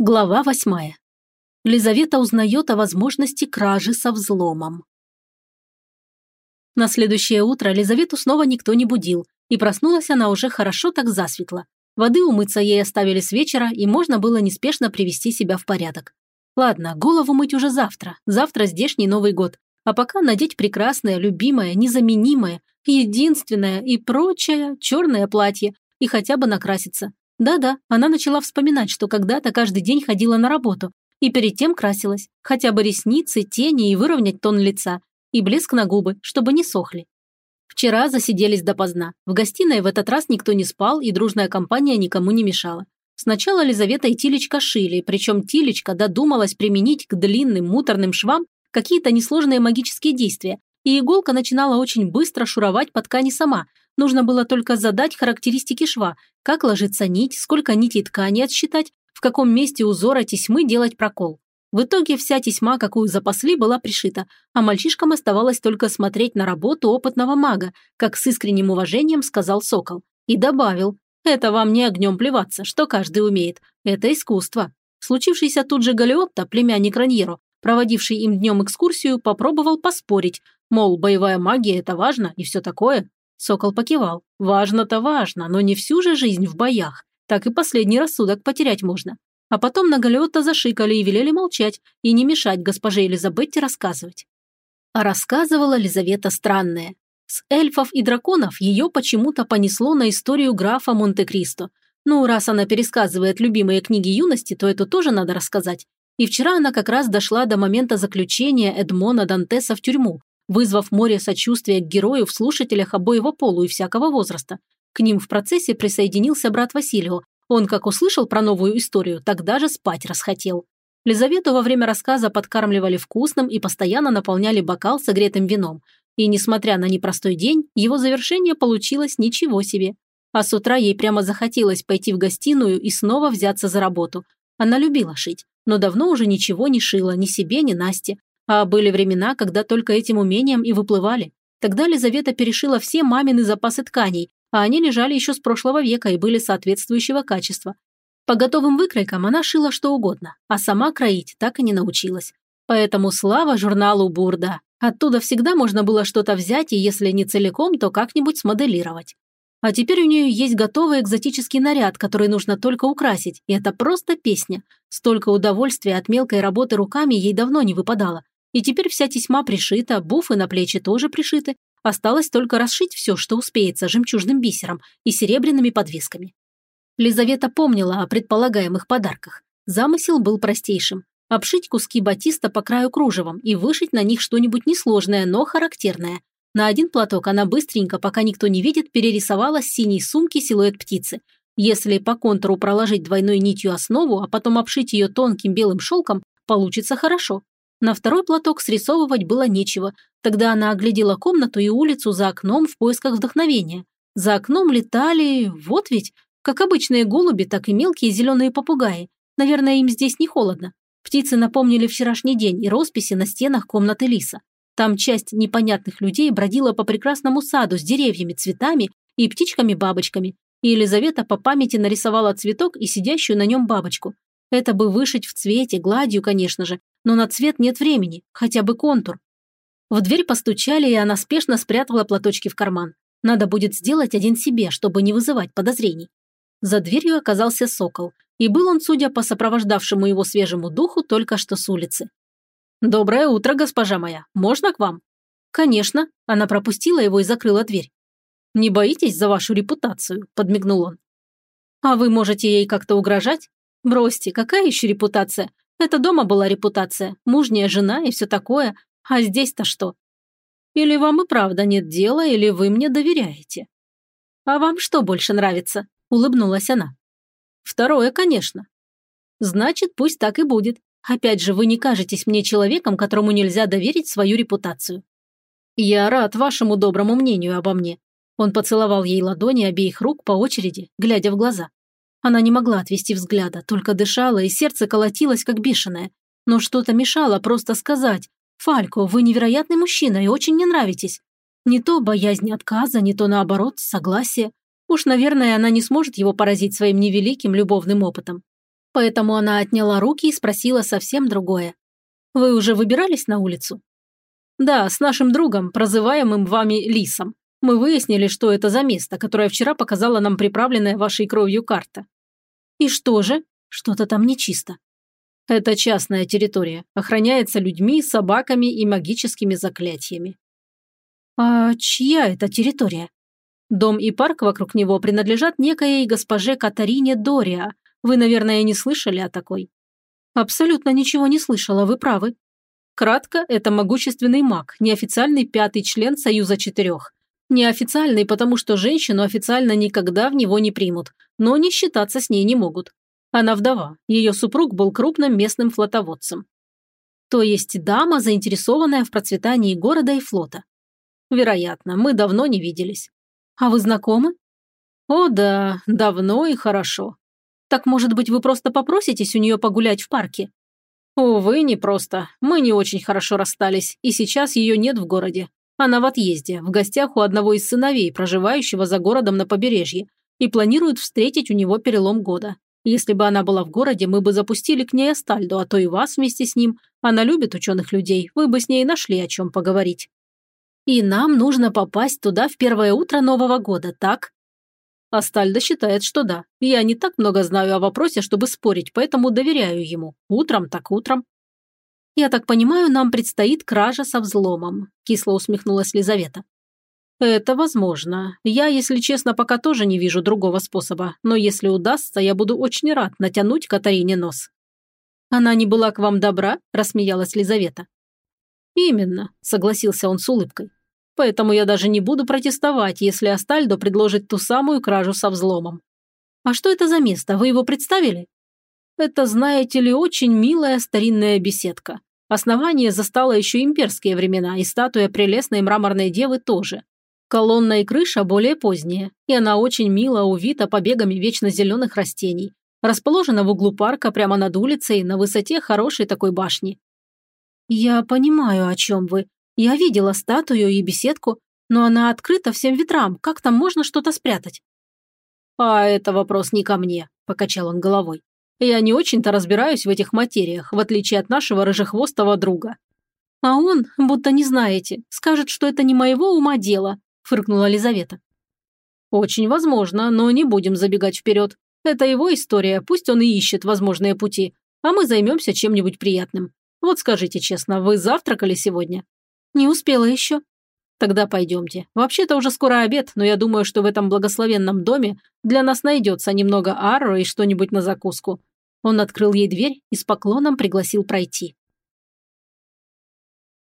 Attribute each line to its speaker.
Speaker 1: Глава восьмая. Лизавета узнает о возможности кражи со взломом. На следующее утро Лизавету снова никто не будил, и проснулась она уже хорошо так засветло. Воды умыться ей оставили с вечера, и можно было неспешно привести себя в порядок. Ладно, голову мыть уже завтра, завтра здешний Новый год, а пока надеть прекрасное, любимое, незаменимое, единственное и прочее черное платье и хотя бы накраситься. Да-да, она начала вспоминать, что когда-то каждый день ходила на работу и перед тем красилась, хотя бы ресницы, тени и выровнять тон лица, и блеск на губы, чтобы не сохли. Вчера засиделись допоздна. В гостиной в этот раз никто не спал, и дружная компания никому не мешала. Сначала Лизавета и Тилечка шили, причем Тилечка додумалась применить к длинным муторным швам какие-то несложные магические действия, и иголка начинала очень быстро шуровать по ткани сама, Нужно было только задать характеристики шва, как ложится нить, сколько нитей ткани отсчитать, в каком месте узора тесьмы делать прокол. В итоге вся тесьма, какую запасли, была пришита, а мальчишкам оставалось только смотреть на работу опытного мага, как с искренним уважением сказал Сокол. И добавил, это вам не огнем плеваться, что каждый умеет. Это искусство. Случившийся тут же Галиотто, племянник Раньеро, проводивший им днем экскурсию, попробовал поспорить, мол, боевая магия – это важно и все такое. Сокол покивал. Важно-то важно, но не всю же жизнь в боях. Так и последний рассудок потерять можно. А потом на Галиотта зашикали и велели молчать и не мешать госпоже Елизабетте рассказывать. А рассказывала Лизавета странное. С эльфов и драконов ее почему-то понесло на историю графа Монте-Кристо. Ну, раз она пересказывает любимые книги юности, то это тоже надо рассказать. И вчера она как раз дошла до момента заключения Эдмона Дантеса в тюрьму, вызвав море сочувствия к герою в слушателях обоего полу и всякого возраста. К ним в процессе присоединился брат Василио. Он, как услышал про новую историю, тогда же спать расхотел. Лизавету во время рассказа подкармливали вкусным и постоянно наполняли бокал согретым вином. И, несмотря на непростой день, его завершение получилось ничего себе. А с утра ей прямо захотелось пойти в гостиную и снова взяться за работу. Она любила шить, но давно уже ничего не шила ни себе, ни Насте, а были времена, когда только этим умением и выплывали. Тогда Лизавета перешила все мамины запасы тканей, а они лежали еще с прошлого века и были соответствующего качества. По готовым выкройкам она шила что угодно, а сама кроить так и не научилась. Поэтому слава журналу «Бурда». Оттуда всегда можно было что-то взять и, если не целиком, то как-нибудь смоделировать. А теперь у нее есть готовый экзотический наряд, который нужно только украсить, и это просто песня. Столько удовольствия от мелкой работы руками ей давно не выпадало. И теперь вся тесьма пришита, буфы на плечи тоже пришиты. Осталось только расшить все, что успеется, жемчужным бисером и серебряными подвесками. Лизавета помнила о предполагаемых подарках. Замысел был простейшим. Обшить куски батиста по краю кружевом и вышить на них что-нибудь несложное, но характерное. На один платок она быстренько, пока никто не видит, перерисовала с синей сумки силуэт птицы. Если по контуру проложить двойной нитью основу, а потом обшить ее тонким белым шелком, получится хорошо. На второй платок срисовывать было нечего. Тогда она оглядела комнату и улицу за окном в поисках вдохновения. За окном летали, вот ведь, как обычные голуби, так и мелкие зеленые попугаи. Наверное, им здесь не холодно. Птицы напомнили вчерашний день и росписи на стенах комнаты Лиса. Там часть непонятных людей бродила по прекрасному саду с деревьями, цветами и птичками-бабочками. И Елизавета по памяти нарисовала цветок и сидящую на нем бабочку. Это бы вышить в цвете, гладью, конечно же, но на цвет нет времени, хотя бы контур. В дверь постучали, и она спешно спрятала платочки в карман. Надо будет сделать один себе, чтобы не вызывать подозрений. За дверью оказался сокол, и был он, судя по сопровождавшему его свежему духу, только что с улицы. «Доброе утро, госпожа моя. Можно к вам?» «Конечно». Она пропустила его и закрыла дверь. «Не боитесь за вашу репутацию?» – подмигнул он. «А вы можете ей как-то угрожать?» «Бросьте, какая еще репутация? Это дома была репутация, мужняя жена и все такое. А здесь-то что? Или вам и правда нет дела, или вы мне доверяете? А вам что больше нравится? Улыбнулась она. Второе, конечно. Значит, пусть так и будет. Опять же, вы не кажетесь мне человеком, которому нельзя доверить свою репутацию. Я рад вашему доброму мнению обо мне. Он поцеловал ей ладони обеих рук по очереди, глядя в глаза. Она не могла отвести взгляда, только дышала, и сердце колотилось, как бешеное. Но что-то мешало просто сказать. «Фалько, вы невероятный мужчина и очень мне нравитесь». Не то боязнь отказа, не то наоборот, согласие. Уж, наверное, она не сможет его поразить своим невеликим любовным опытом. Поэтому она отняла руки и спросила совсем другое. «Вы уже выбирались на улицу?» «Да, с нашим другом, прозываемым вами Лисом. Мы выяснили, что это за место, которое вчера показала нам приправленная вашей кровью карта». «И что же? Что-то там нечисто». «Это частная территория, охраняется людьми, собаками и магическими заклятиями». «А чья это территория?» Дом и парк вокруг него принадлежат некоей госпоже Катарине Дориа. Вы, наверное, не слышали о такой?» «Абсолютно ничего не слышала, вы правы». Кратко, это могущественный маг, неофициальный пятый член Союза Четырех. Неофициальный, потому что женщину официально никогда в него не примут, но не считаться с ней не могут. Она вдова, ее супруг был крупным местным флотоводцем. То есть дама, заинтересованная в процветании города и флота. Вероятно, мы давно не виделись. А вы знакомы? О да, давно и хорошо. Так, может быть, вы просто попроситесь у нее погулять в парке? Увы, не просто. Мы не очень хорошо расстались, и сейчас ее нет в городе. Она в отъезде, в гостях у одного из сыновей, проживающего за городом на побережье, и планирует встретить у него перелом года. Если бы она была в городе, мы бы запустили к ней Астальду, а то и вас вместе с ним. Она любит ученых людей, вы бы с ней нашли о чем поговорить. И нам нужно попасть туда в первое утро Нового года, так? Астальда считает, что да. Я не так много знаю о вопросе, чтобы спорить, поэтому доверяю ему. Утром так утром. Я так понимаю, нам предстоит кража со взломом, кисло усмехнулась Лизавета. Это возможно. Я, если честно, пока тоже не вижу другого способа, но если удастся, я буду очень рад натянуть Катарине нос. Она не была к вам добра? рассмеялась Лизавета. Именно, согласился он с улыбкой поэтому я даже не буду протестовать, если Астальдо предложит ту самую кражу со взломом. А что это за место, вы его представили? Это, знаете ли, очень милая старинная беседка. Основание застало еще имперские времена, и статуя прелестной мраморной девы тоже. Колонна и крыша более поздние, и она очень мило увита побегами вечно зеленых растений. Расположена в углу парка прямо над улицей, на высоте хорошей такой башни. «Я понимаю, о чем вы. Я видела статую и беседку, но она открыта всем ветрам. Как там можно что-то спрятать? А это вопрос не ко мне, покачал он головой. Я не очень-то разбираюсь в этих материях, в отличие от нашего рыжехвостого друга. А он, будто не знаете, скажет, что это не моего ума дело, фыркнула Лизавета. Очень возможно, но не будем забегать вперед. Это его история, пусть он и ищет возможные пути, а мы займемся чем-нибудь приятным. Вот скажите честно, вы завтракали сегодня? «Не успела еще». «Тогда пойдемте. Вообще-то уже скоро обед, но я думаю, что в этом благословенном доме для нас найдется немного арро и что-нибудь на закуску». Он открыл ей дверь и с поклоном пригласил пройти.